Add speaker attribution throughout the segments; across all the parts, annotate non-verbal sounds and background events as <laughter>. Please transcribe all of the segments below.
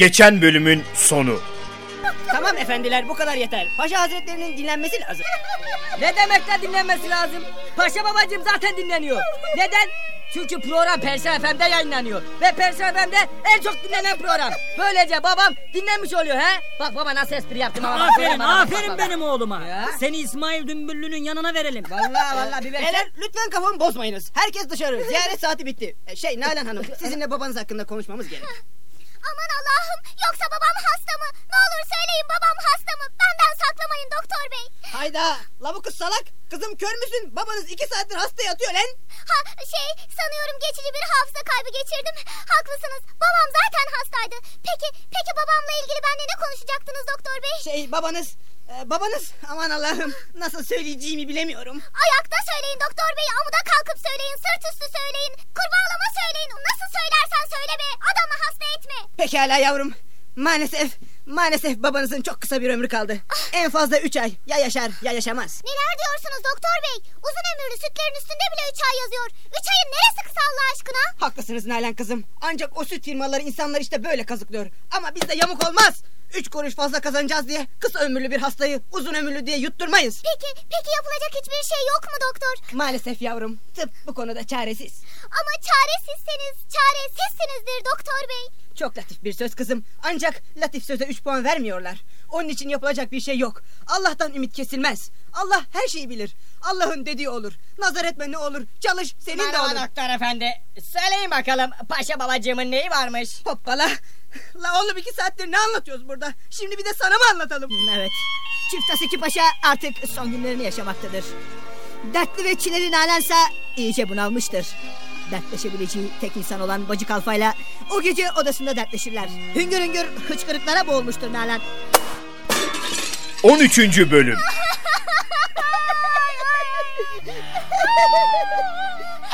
Speaker 1: geçen bölümün sonu.
Speaker 2: Tamam efendiler bu kadar yeter. Paşa hazretlerinin dinlenmesi lazım.
Speaker 3: Ne demekle dinlenmesi lazım? Paşa babacığım zaten dinleniyor. Neden? Çünkü program Perşembe FM'de yayınlanıyor. Ve Perşembe FM'de en çok dinlenen program. Böylece babam dinlenmiş oluyor he? Bak baba nasıl espri yaptım ama. bak,
Speaker 4: Aferin,
Speaker 3: bak,
Speaker 4: aferin
Speaker 3: bak, bak.
Speaker 4: benim oğluma.
Speaker 3: Ya.
Speaker 4: Seni İsmail Dümbüllü'nün yanına verelim.
Speaker 3: Vallahi vallahi bir
Speaker 2: Beyler
Speaker 3: versen.
Speaker 2: lütfen kafamı bozmayınız. Herkes dışarı. Ziyaret saati bitti. Şey Nalan Hanım sizinle babanız hakkında konuşmamız gerek.
Speaker 5: Aman Allah'ım yoksa babam hasta mı? Ne olur söyleyin babam hasta mı? Benden saklamayın doktor bey.
Speaker 2: Hayda la bu kız salak. Kızım kör müsün? Babanız iki saattir hasta yatıyor lan.
Speaker 5: Ha şey sanıyorum geçici bir hafıza kaybı geçirdim. Haklısınız babam zaten hastaydı. Peki peki babamla ilgili benimle ne konuşacaktınız doktor bey?
Speaker 2: Şey babanız e, babanız aman Allah'ım nasıl söyleyeceğimi bilemiyorum.
Speaker 5: Ayakta söyleyin doktor bey amuda kalkıp söyleyin sırt üstü söyleyin. Kurbağalama söyleyin nasıl söylersen söyle be adamı hasta.
Speaker 2: Pekala yavrum. Maalesef maalesef babanızın çok kısa bir ömrü kaldı. En fazla üç ay. Ya yaşar ya yaşamaz.
Speaker 5: Neler diyorsunuz doktor bey? Uzun ömürlü sütlerin üstünde bile üç ay yazıyor. Üç ayın neresi kısa Allah aşkına?
Speaker 2: Haklısınız Nalan kızım. Ancak o süt firmaları insanlar işte böyle kazıklıyor. Ama bizde yamuk olmaz. Üç kuruş fazla kazanacağız diye kısa ömürlü bir hastayı uzun ömürlü diye yutturmayız.
Speaker 5: Peki peki yapılacak hiçbir şey yok mu doktor?
Speaker 2: Maalesef yavrum tıp bu konuda çaresiz.
Speaker 5: Ama çaresizseniz çaresizsinizdir doktor bey.
Speaker 2: Çok latif bir söz kızım. Ancak latif söze üç puan vermiyorlar. Onun için yapılacak bir şey yok. Allah'tan ümit kesilmez. Allah her şeyi bilir. Allah'ın dediği olur. Nazar etme ne olur. Çalış senin de
Speaker 3: Merhaba
Speaker 2: olur.
Speaker 3: doktor efendi. Söyleyin bakalım paşa babacığımın neyi varmış?
Speaker 2: Hoppala. La oğlum iki saattir ne anlatıyoruz burada? Şimdi bir de sana mı anlatalım?
Speaker 6: Evet. Çift Asiki Paşa artık son günlerini yaşamaktadır. Dertli ve çileli Nalansa iyice bunalmıştır. Dertleşebileceği tek insan olan Bacı Kalfa'yla o gece odasında dertleşirler. Hüngür hüngür hıçkırıklara boğulmuştur Nalan.
Speaker 1: 13. bölüm. <laughs>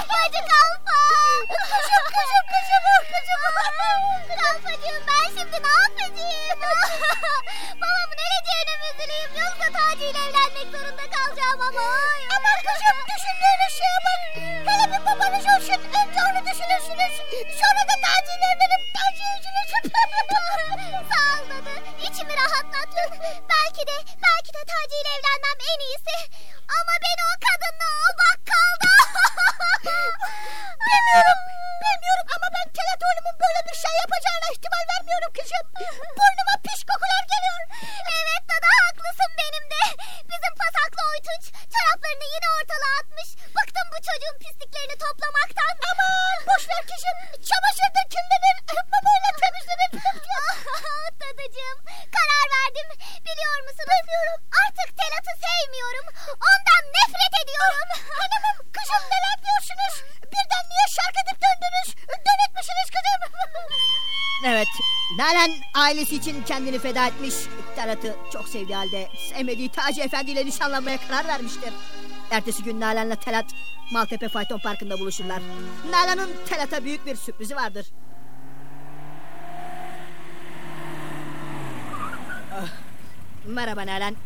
Speaker 5: Hadi <laughs> kalfa. Olsun. Önce onu düşünürsünüz. Sonra da Taci ile evlenip Taci'yi üzülürsünüz. <laughs> Sağ ol dadı. İçimi rahatlattın. Belki de belki de Taci ile evlenmem en iyisi. Ama beni o kadınla o bakkalda. <laughs> bilmiyorum. Bilmiyorum ama ben Telat oğlumun böyle bir şey yapacağına ihtimal vermiyorum kızım. Burnuma pis kokular geliyor. Evet dada haklısın benim de. Bizim pasaklı oytunç çoraplarını yine ortalığa atmış. Bıktım bu çocuğun pisliklerini verdim. Biliyor musunuz? Bilmiyorum. Artık Telat'ı sevmiyorum. Ondan nefret ediyorum. <laughs> Hanımım kızım neler diyorsunuz? Birden niye şark edip döndünüz? Dönetmişsiniz kızım. <laughs>
Speaker 6: Evet. Nalan ailesi için kendini feda etmiş. Talat'ı çok sevdiği halde sevmediği Taci Efendi ile nişanlanmaya karar vermiştir. Ertesi gün Nalan'la Telat Maltepe Fayton Parkı'nda buluşurlar. Nalan'ın Telat'a büyük bir sürprizi vardır. Ah, Merhaba Nalan.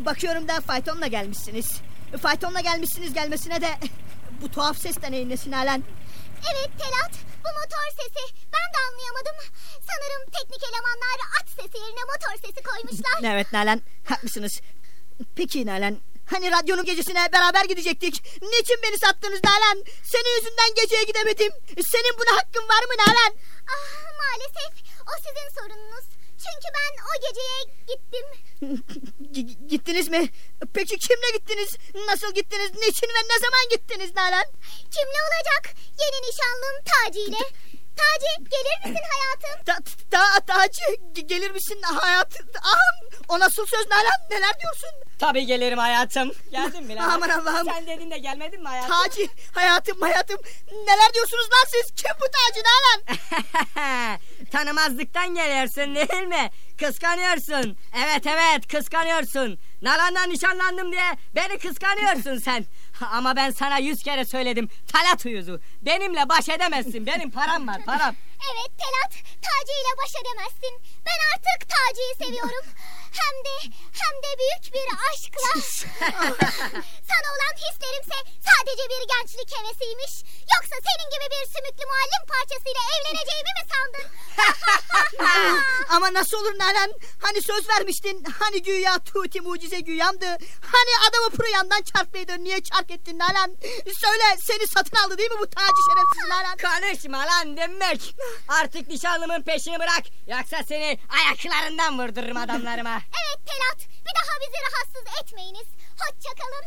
Speaker 6: Bakıyorum da faytonla gelmişsiniz. Faytonla gelmişsiniz gelmesine de bu tuhaf ses de neyin nesi Nalan?
Speaker 5: Evet Telat bu motor sesi. Ben de anlayamadım. Sanırım teknik elemanlar at sesi yerine motor sesi koymuşlar. <laughs>
Speaker 6: Evet Nalan haklısınız. Peki Nalan hani radyonun gecesine beraber gidecektik. Niçin beni sattınız Nalan? Senin yüzünden geceye gidemedim. Senin buna hakkın var mı Nalan?
Speaker 5: ah maalesef o sizin sorununuz. Çünkü ben o geceye gittim. <laughs>
Speaker 6: G- gittiniz mi? Peki kimle gittiniz? Nasıl gittiniz? Niçin ve ne zaman gittiniz Nalan?
Speaker 5: Kimle olacak? Yeni nişanlım Taci ile. Taci gelir misin hayatım?
Speaker 6: Ta, ta, Taci ge- gelir misin hayat? Ahım o nasıl söz Nalan? Neler diyorsun?
Speaker 3: Tabii gelirim hayatım. Geldin mi lan?
Speaker 6: Aman Allah'ım.
Speaker 3: Sen dedin de gelmedin mi hayatım?
Speaker 6: Taci hayatım hayatım. Neler diyorsunuz lan siz? Kim bu Taci Nalan? <laughs>
Speaker 3: Tanımazlıktan geliyorsun değil mi? Kıskanıyorsun. Evet evet kıskanıyorsun. Nalan'la nişanlandım diye beni kıskanıyorsun sen. <laughs> Ama ben sana yüz kere söyledim. Talat uyuzu. Benimle baş edemezsin. Benim param var param.
Speaker 5: Evet Telat Taci ile baş edemezsin. Ben artık Taci'yi seviyorum. Hem de hem de büyük bir aşkla. <laughs> Sana olan hislerimse sadece bir gençlik hevesiymiş. Yoksa senin gibi bir sümüklü muallim parçasıyla evleneceğimi mi sandın? <laughs>
Speaker 6: Ama nasıl olur Nalan? Hani söz vermiştin. Hani güya Tuti mucize güyamdı. Hani adamı pro yandan çarpmaydı. Niye çark ettin Nalan? Söyle seni satın aldı değil mi bu tacı şerefsiz Nalan?
Speaker 3: Konuşma lan demek. Artık nişanlımın peşini bırak. Yoksa seni ayaklarından vurdururum adamlarıma. <laughs>
Speaker 5: Evet Telat bir daha bizi rahatsız etmeyiniz. Hoşçakalın.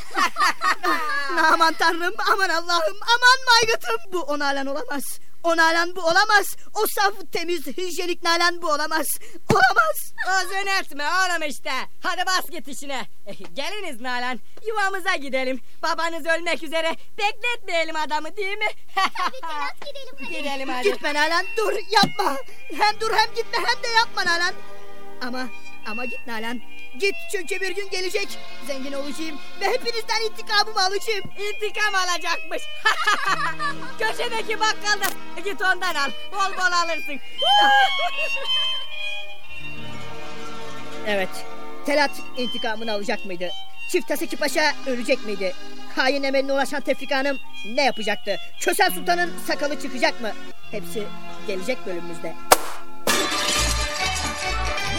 Speaker 5: <laughs> <laughs>
Speaker 6: aman tanrım aman Allah'ım aman maygıtım. Bu o Nalan olamaz. O Nalan bu olamaz. O saf temiz hijyenik Nalan bu olamaz. Olamaz.
Speaker 3: Uzun etme oğlum işte. Hadi bas git işine. Eh, Geliniz Nalan. Yuvamıza gidelim. Babanız ölmek üzere. Bekletmeyelim adamı değil mi?
Speaker 5: Tabii Telat <laughs> gidelim hadi.
Speaker 3: Gidelim hadi.
Speaker 6: Gitme Nalan dur yapma. Hem dur hem gitme hem de yapma Nalan. Ama ama git Nalan. Git çünkü bir gün gelecek. Zengin olacağım ve hepinizden intikamımı alacağım.
Speaker 3: İntikam alacakmış. <laughs> Köşedeki bakkalda git ondan al. Bol bol alırsın. <laughs>
Speaker 6: Evet. Telat intikamını alacak mıydı? Çift Taseki Paşa ölecek miydi? Hain emeline ulaşan Tefrika Hanım ne yapacaktı? Kösel Sultan'ın sakalı çıkacak mı? Hepsi gelecek bölümümüzde.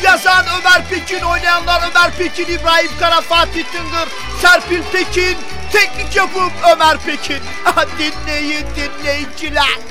Speaker 7: Yazan Ömer Pekin, oynayanlar Ömer Pekin, İbrahim Kara, Fatih Tıngır, Serpil Pekin, teknik yapım Ömer Pekin. <laughs> Dinleyin dinleyiciler.